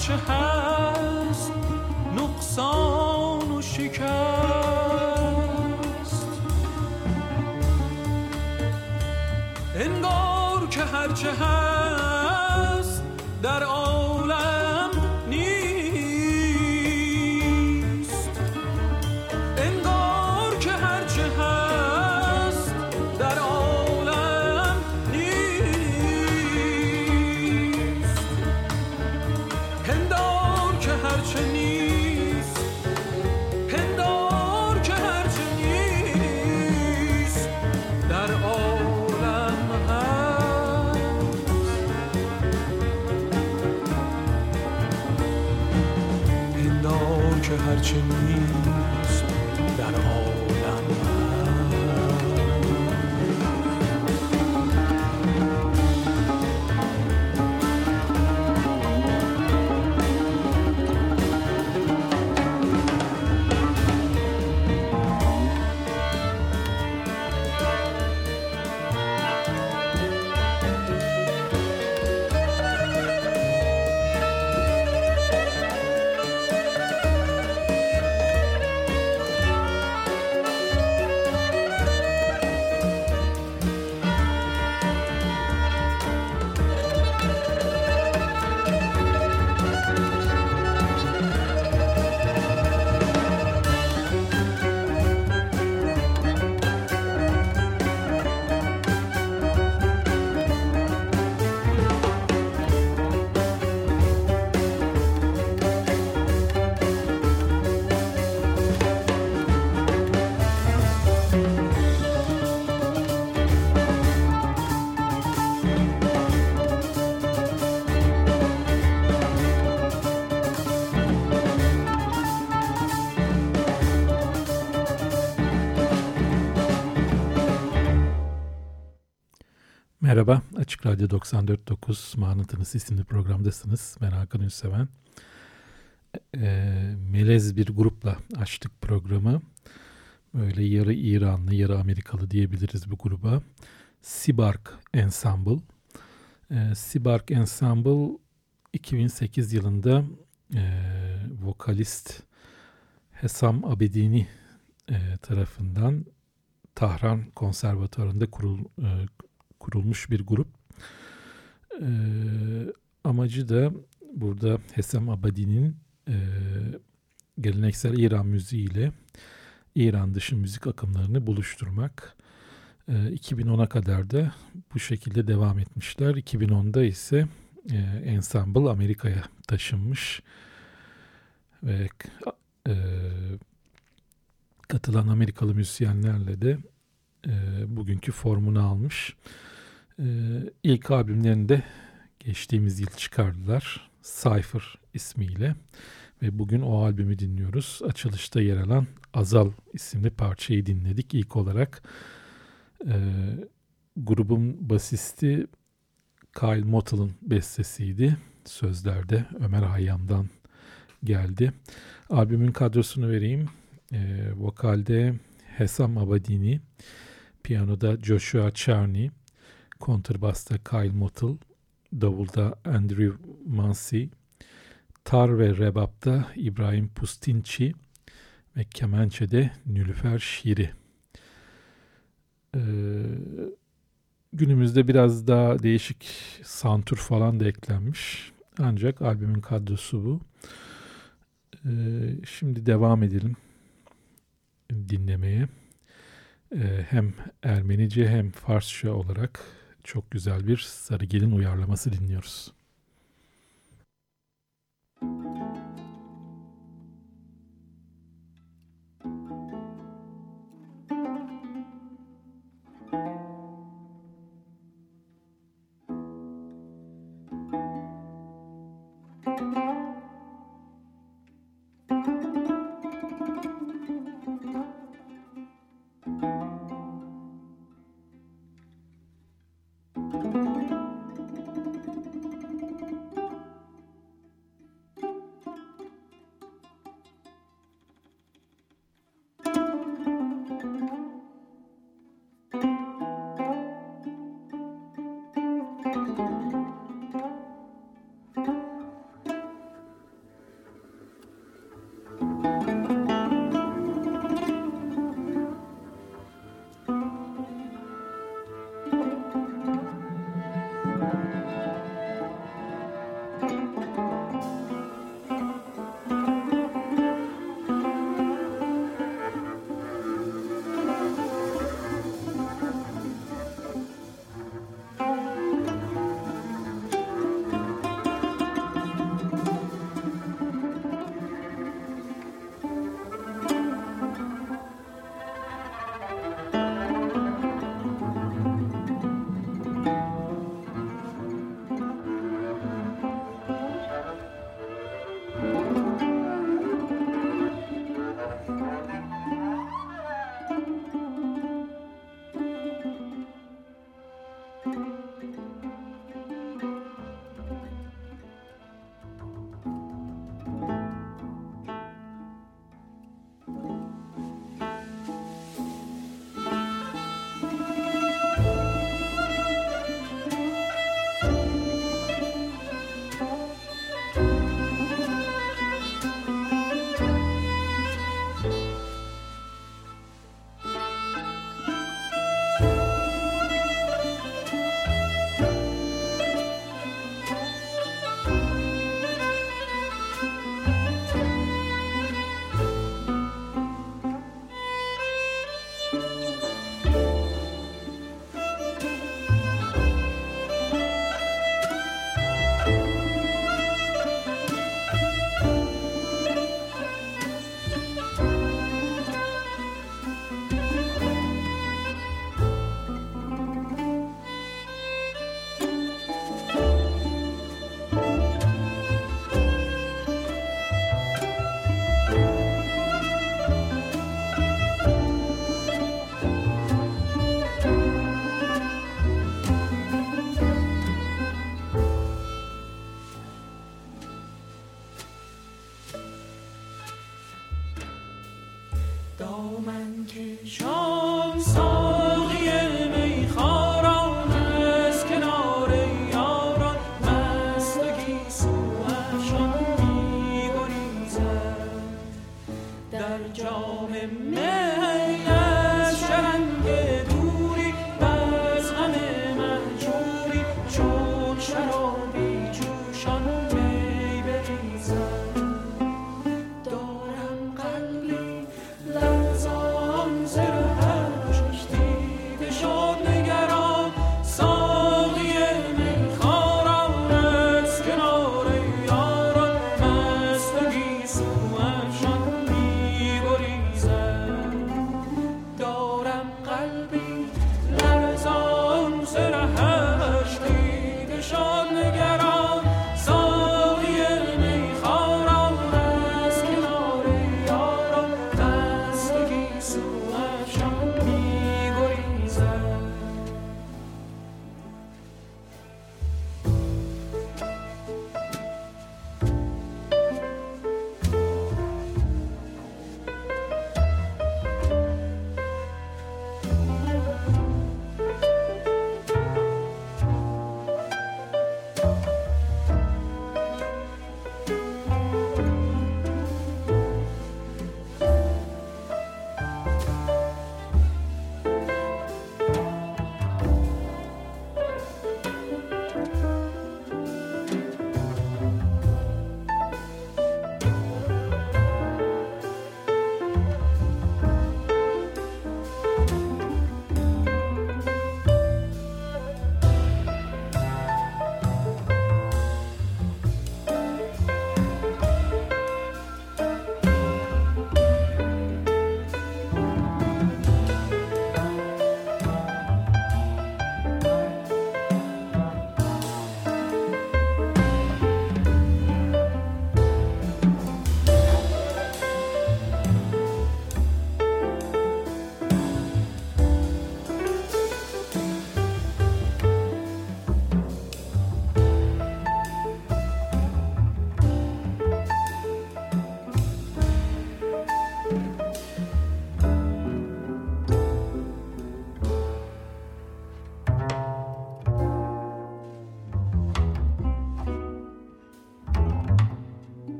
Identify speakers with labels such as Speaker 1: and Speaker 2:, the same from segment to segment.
Speaker 1: هرچه هست
Speaker 2: نقصان و شکست. انگار که هرچه هست در عالم
Speaker 3: Merhaba, Açık Radyo 94.9 Manıtınız isimli programdasınız. Ben Hakan Ünseven. E, melez bir grupla açtık programı. Böyle yarı İranlı, yarı Amerikalı diyebiliriz bu gruba. Sibark Ensemble. E, Sibark Ensemble 2008 yılında e, vokalist Hesam Abedini e, tarafından Tahran Konservatuarı'nda kurul, e, kurulmuş bir grup. Ee, amacı da burada Hesam Abadi'nin e, geleneksel İran müziği ile İran dışı müzik akımlarını buluşturmak. Ee, 2010'a kadar da bu şekilde devam etmişler. 2010'da ise e, Ensemble Amerika'ya taşınmış ve e, katılan Amerikalı müzisyenlerle de e, bugünkü formunu almış. E, ilk albümlerini de geçtiğimiz yıl çıkardılar. Cypher ismiyle ve bugün o albümü dinliyoruz. Açılışta yer alan Azal isimli parçayı dinledik ilk olarak. E, grubun basisti Kyle Mottle'ın bestesiydi. Sözlerde Ömer Hayyam'dan geldi. Albümün kadrosunu vereyim. E, vokalde Hesam Abadini, piyanoda Joshua Charney, kontrbasta Kyle Mottle, davulda Andrew Mansi, tar ve rebapta İbrahim Pustinci ve kemençede Nülüfer Şiri. Ee, günümüzde biraz daha değişik santur falan da eklenmiş. Ancak albümün kadrosu bu. Ee, şimdi devam edelim dinlemeye. Ee, hem Ermenice hem Farsça olarak çok güzel bir Sarıgel'in uyarlaması dinliyoruz.
Speaker 4: Müzik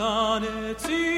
Speaker 4: On
Speaker 2: it's.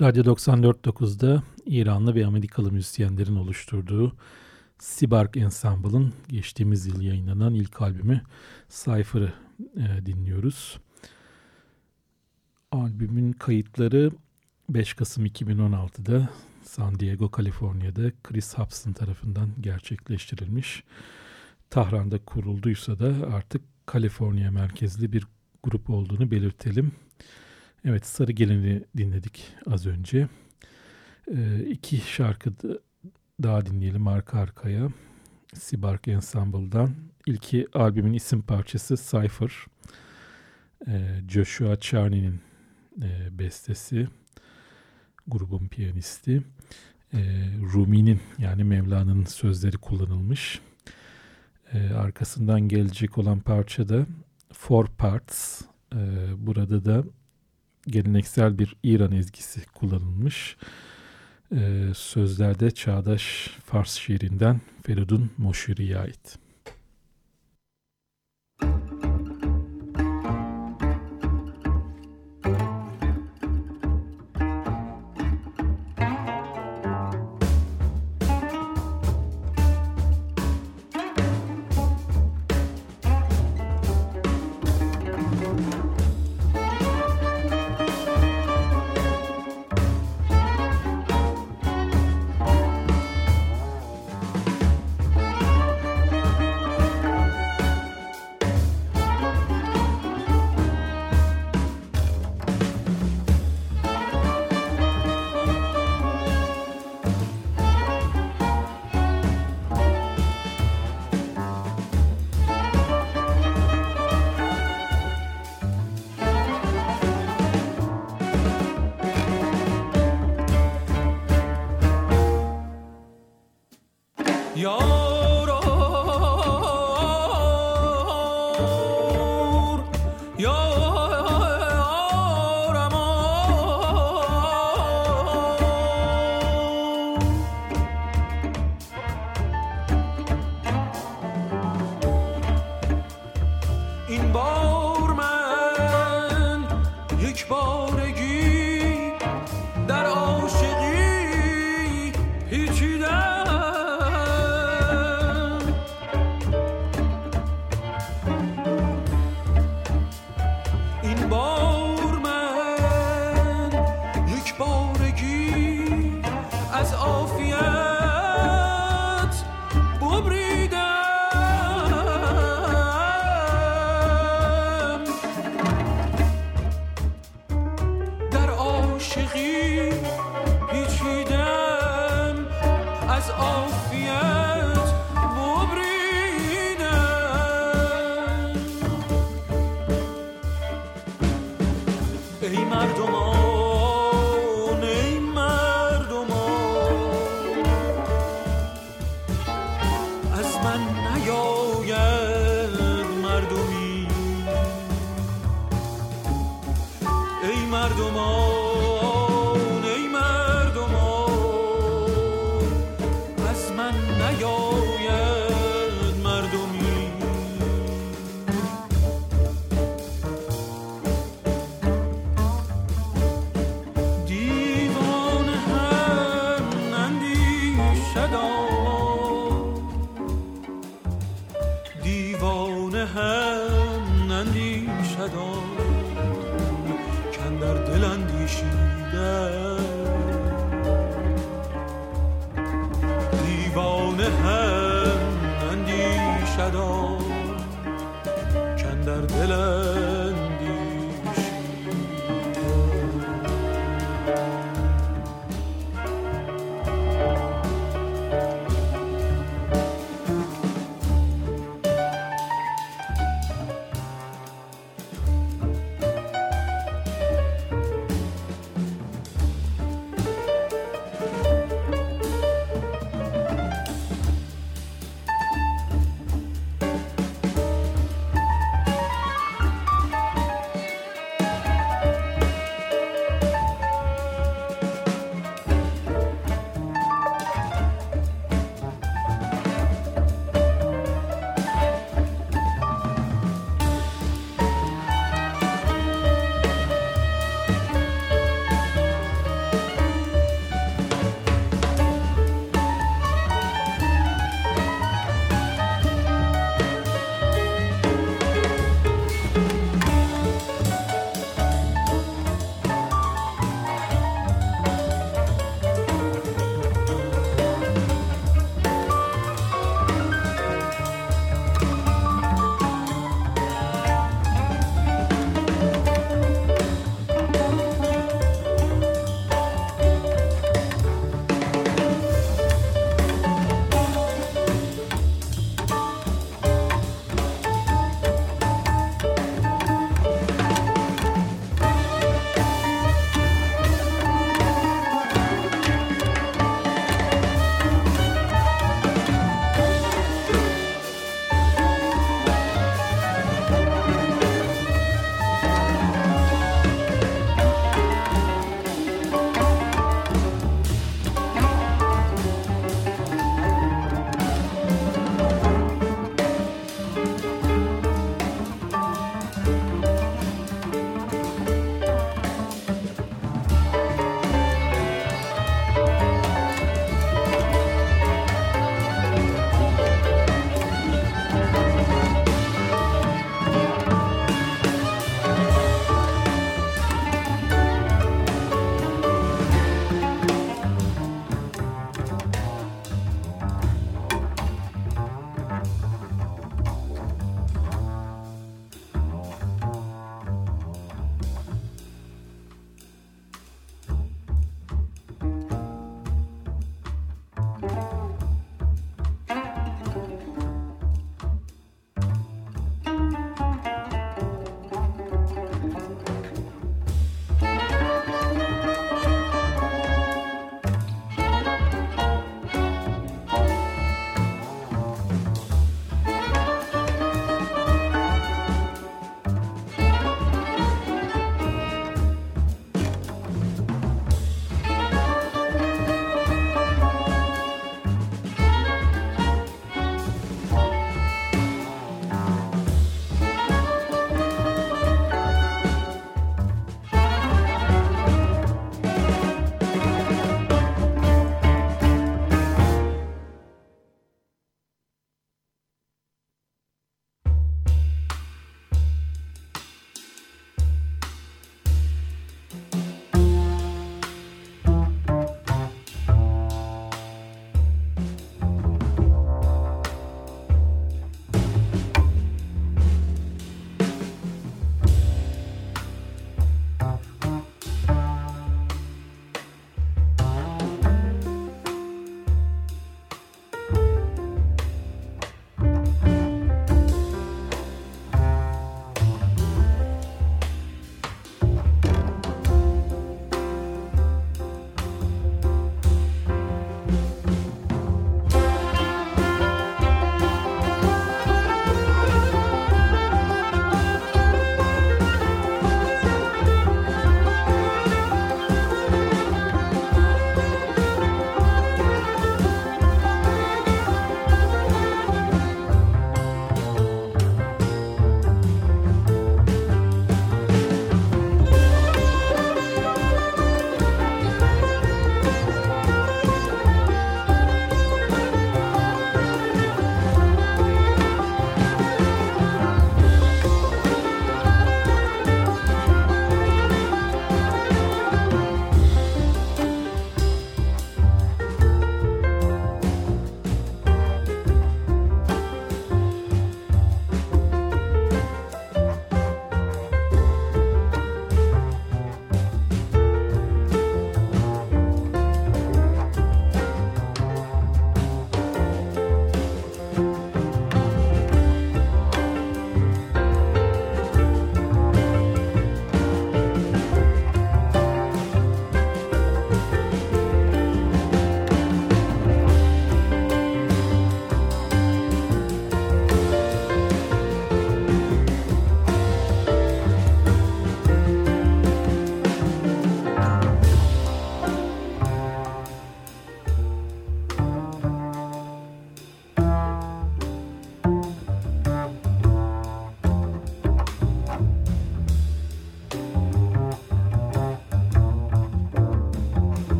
Speaker 2: Radyo 94.9'da İranlı ve Amerikalı müzisyenlerin oluşturduğu Sibark Ensemble'ın geçtiğimiz yıl yayınlanan ilk albümü Cypher'ı e, dinliyoruz. Albümün kayıtları 5 Kasım 2016'da San Diego, Kaliforniya'da Chris Hobson tarafından gerçekleştirilmiş. Tahran'da kurulduysa da artık Kaliforniya merkezli bir grup olduğunu belirtelim. Evet Sarı Gelin'i dinledik az önce. Ee, iki şarkı da- daha dinleyelim arka arkaya. Sibark Ensemble'dan. İlki albümün isim parçası Cypher. Ee, Joshua Charney'nin e, bestesi. Grubun piyanisti. Ee, Rumi'nin yani Mevlana'nın sözleri kullanılmış. Ee, arkasından gelecek olan parça da Four Parts. Ee, burada da geleneksel bir İran ezgisi kullanılmış. Ee, sözlerde çağdaş Fars şiirinden Feridun Moşiri'ye ait.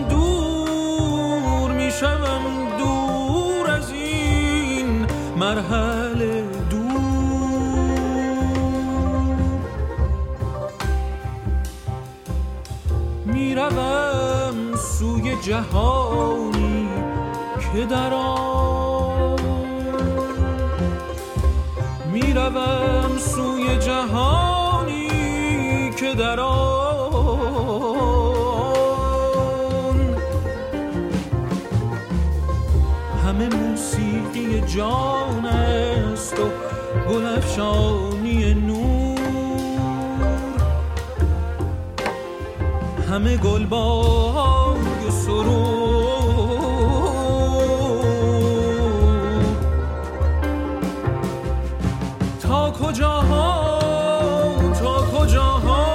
Speaker 2: می‌شوم دور می‌شوم دور از این مرحله دور. می‌روم سوی جهانی که در آن می‌روم سوی جهانی که در آن جان است و گلفشانی نور. همه گلبای سرور. تا کجاها تا کجاها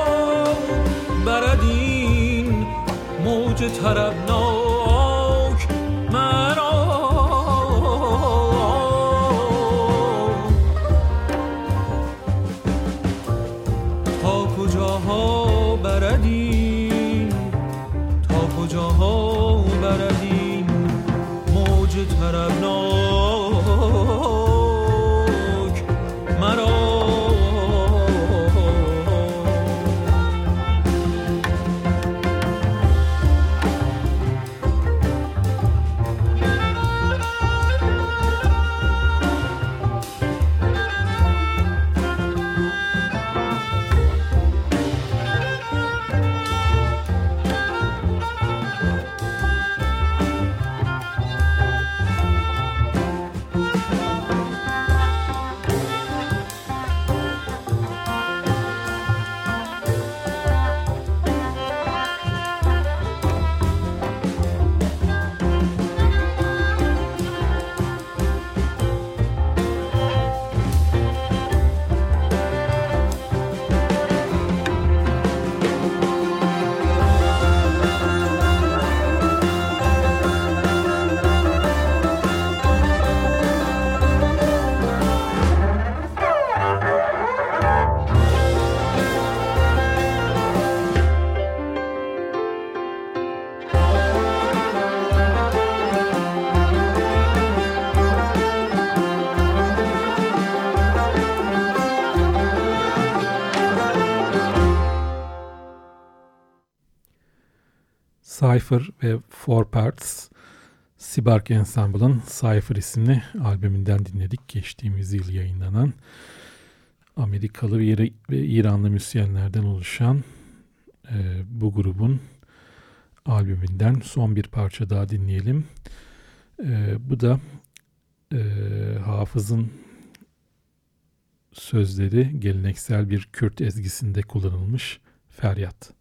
Speaker 2: برد این موج طربناک
Speaker 3: Cypher ve Four Parts Sibark Ensemble'ın Cypher isimli albümünden dinledik. Geçtiğimiz yıl yayınlanan Amerikalı ve İranlı müzisyenlerden oluşan e, bu grubun albümünden son bir parça daha dinleyelim. E, bu da e, Hafız'ın sözleri geleneksel bir Kürt ezgisinde kullanılmış feryat.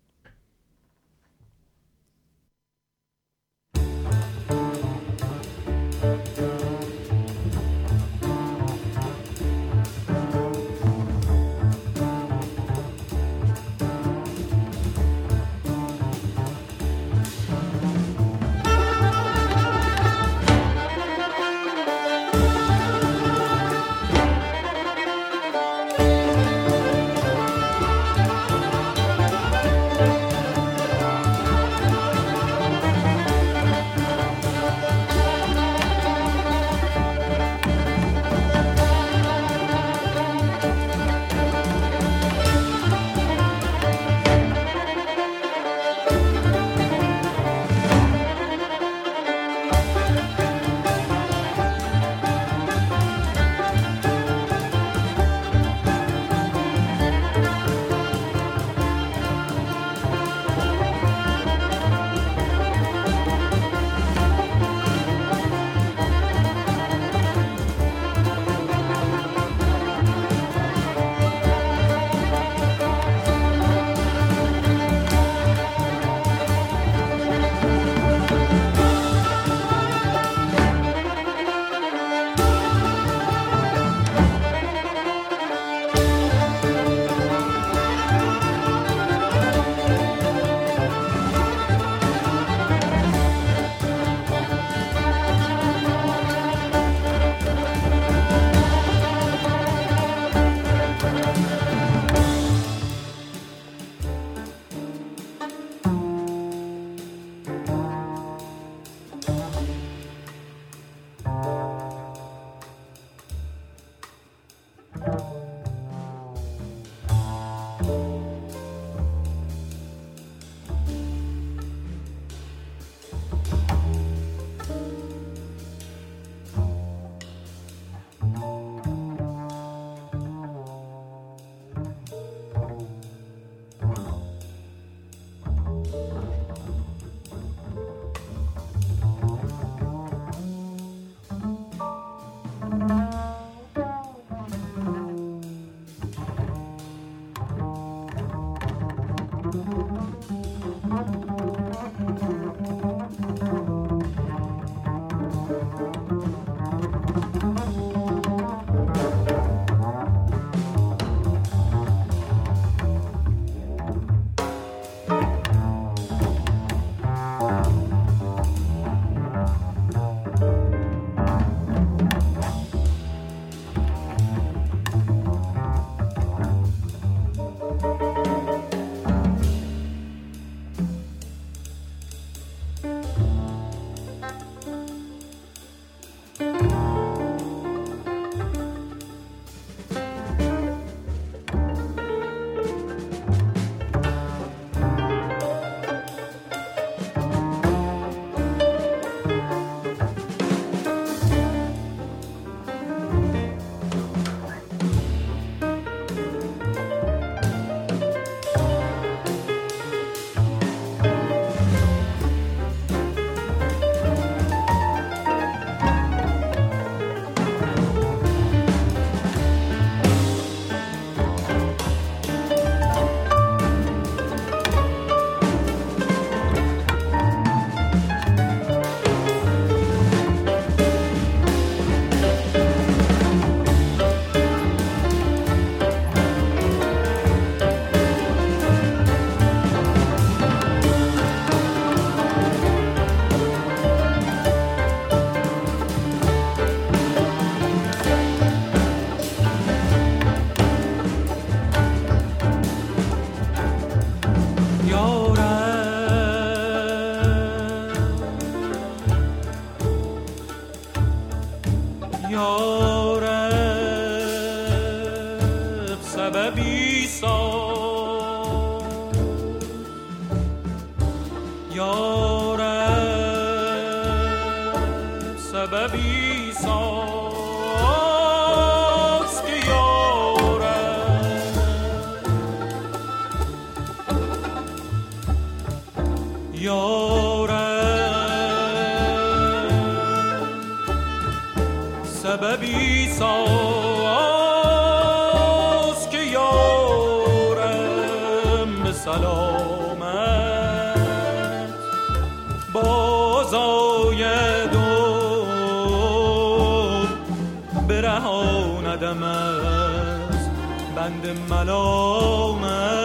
Speaker 2: ندم از بند ملامت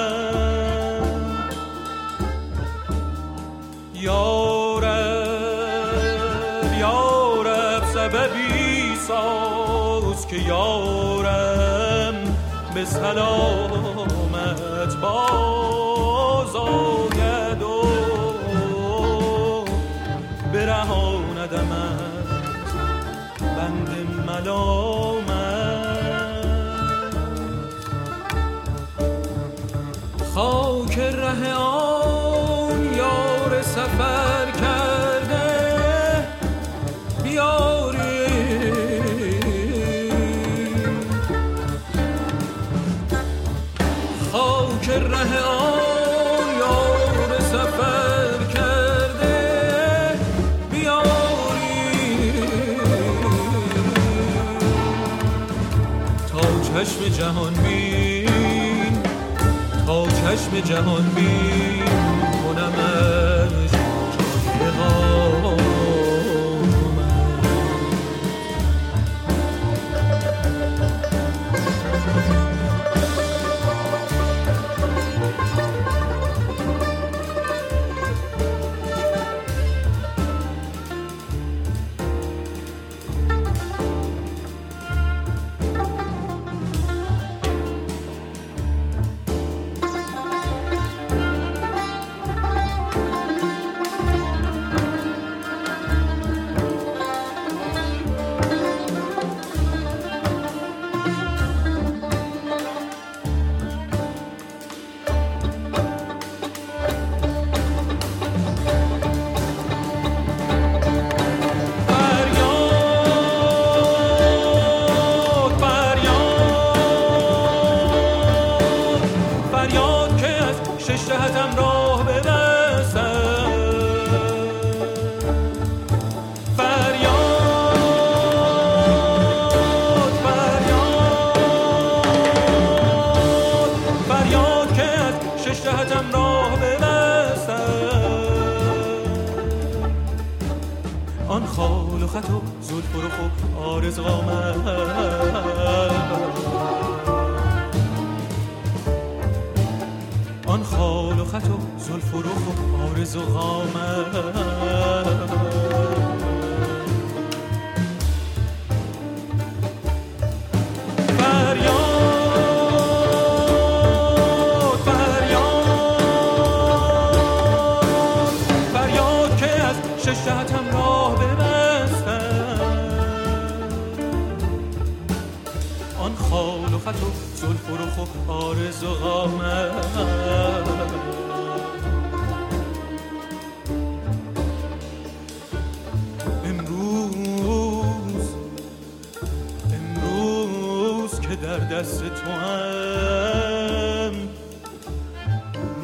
Speaker 2: یارب یارب سببی ساز که یارم به سلامت باز آید و برهاندم از بند ملامت 헤어 چشم جهان بین کنم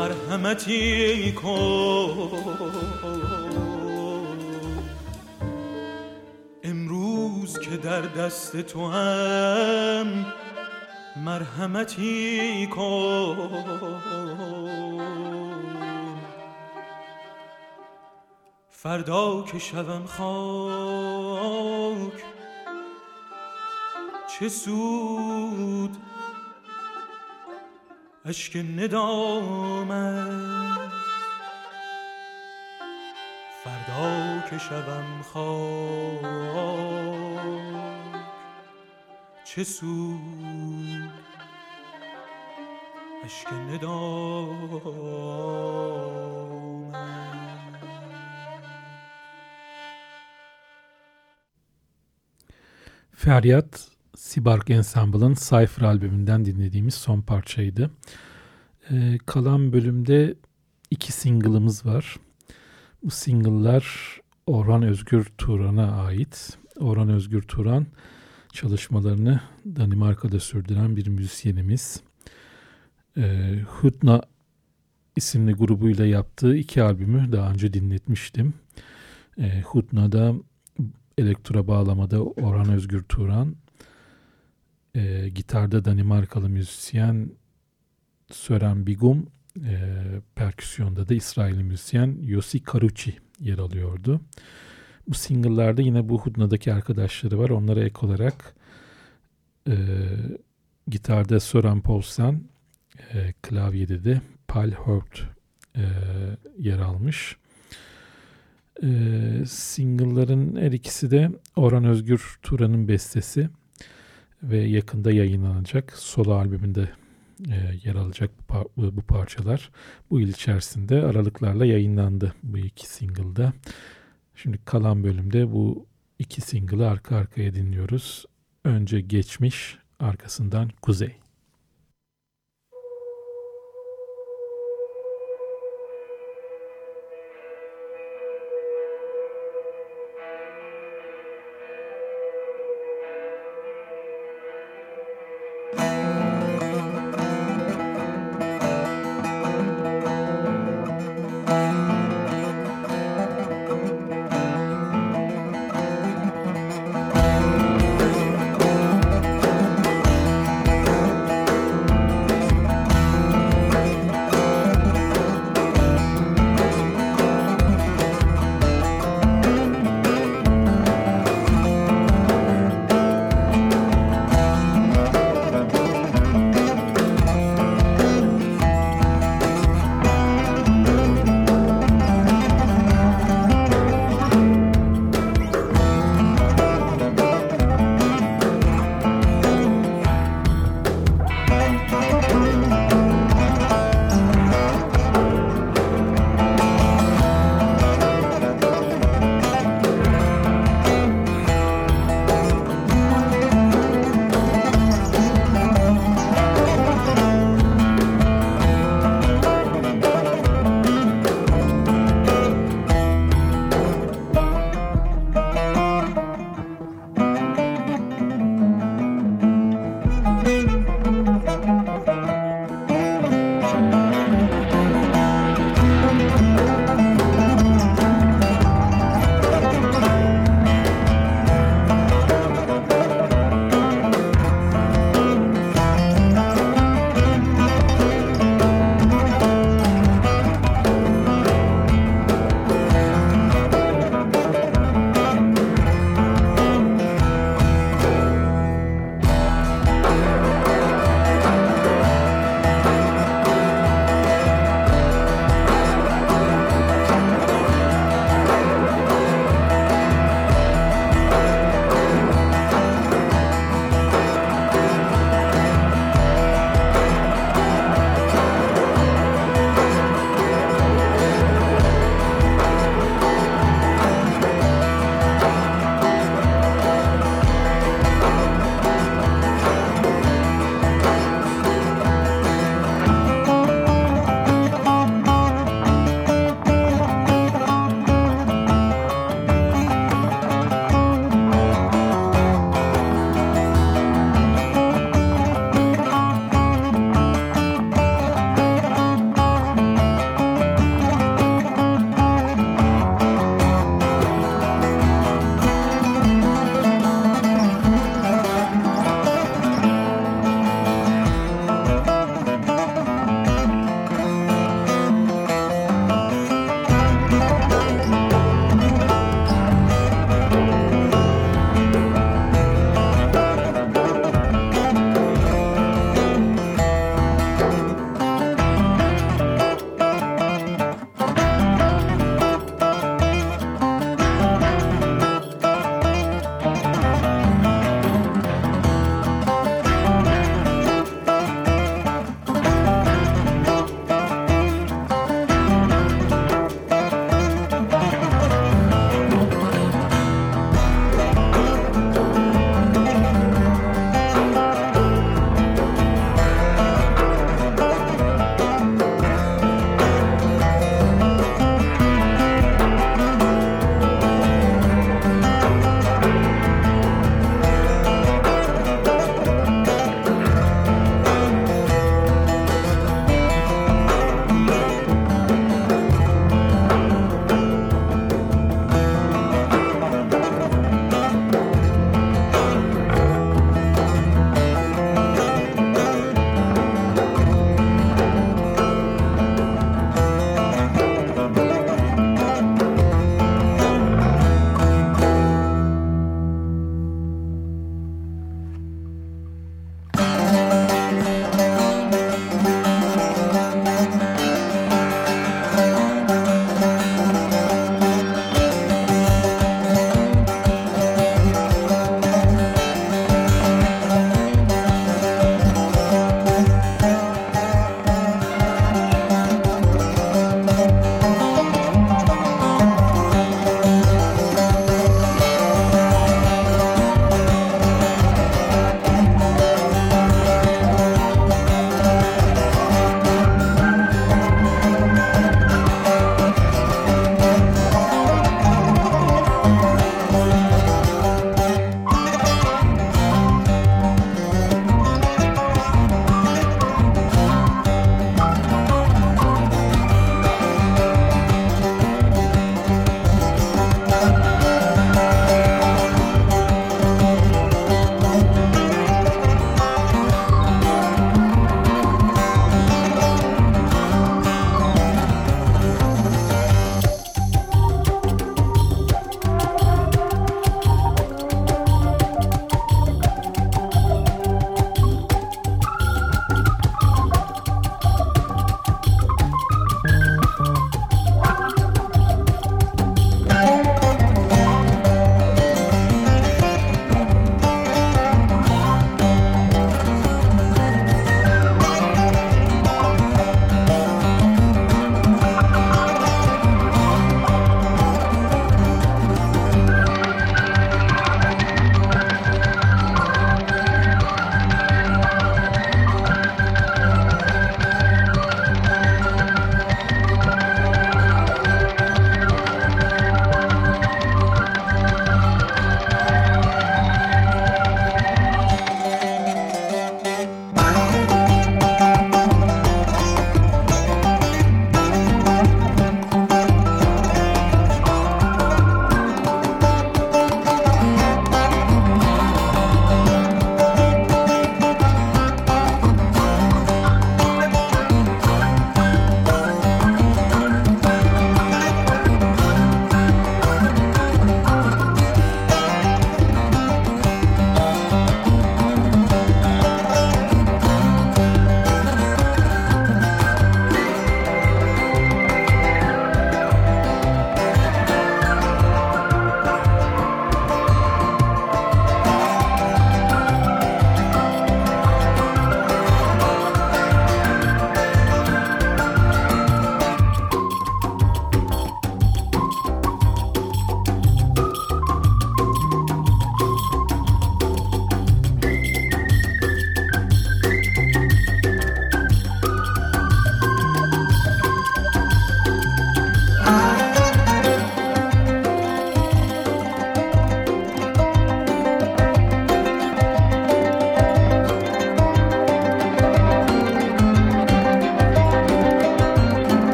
Speaker 2: مرحمتی کن امروز که در دست تو هم مرحمتی کن فردا که شوم خاک چه سود اشک ندامت. فردا که شوم خاک چه سود؟ اشک ندامت.
Speaker 3: فریاد Sibark Ensemble'ın Cypher albümünden dinlediğimiz son parçaydı. Ee, kalan bölümde iki single'ımız var. Bu single'lar Orhan Özgür Turan'a ait. Orhan Özgür Turan çalışmalarını Danimarka'da sürdüren bir müzisyenimiz. Ee, Hudna isimli grubuyla yaptığı iki albümü daha önce dinletmiştim. Ee, Hudna'da elektra bağlamada Orhan Özgür Turan, e, gitarda Danimarkalı müzisyen Sören Bigum, e, perküsyonda da İsrailli müzisyen Yossi Karuchi yer alıyordu. Bu single'larda yine bu Hudna'daki arkadaşları var. Onlara ek olarak e, gitarda Sören Paulsen, e, klavyede de Paul Hurt e, yer almış. E, single'ların her ikisi de Orhan Özgür Turan'ın bestesi ve yakında yayınlanacak solo albümünde e, yer alacak bu, bu parçalar. Bu yıl içerisinde aralıklarla yayınlandı bu iki single'da. Şimdi kalan bölümde bu iki single'ı arka arkaya dinliyoruz. Önce Geçmiş, arkasından Kuzey.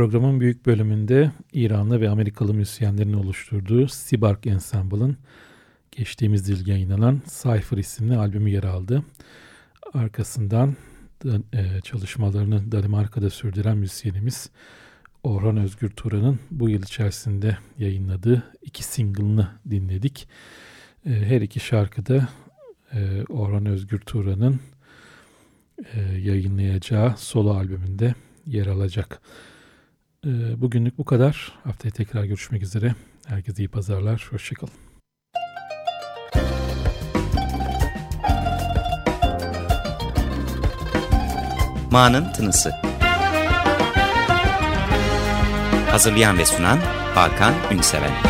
Speaker 3: Programın büyük bölümünde İranlı ve Amerikalı müzisyenlerin oluşturduğu Sibark Ensemble'ın geçtiğimiz yıl yayınlanan Cypher isimli albümü yer aldı. Arkasından e, çalışmalarını Danimarka'da sürdüren müzisyenimiz Orhan Özgür Turan'ın bu yıl içerisinde yayınladığı iki single'ını dinledik. E, her iki şarkıda e, Orhan Özgür Turan'ın yayınlayacağı solo albümünde yer alacak. Bugünlük bu kadar. Haftaya tekrar görüşmek üzere. Herkese iyi pazarlar. Hoşçakalın.
Speaker 5: Ma'nın Tınısı Hazırlayan ve sunan Hakan Ünseven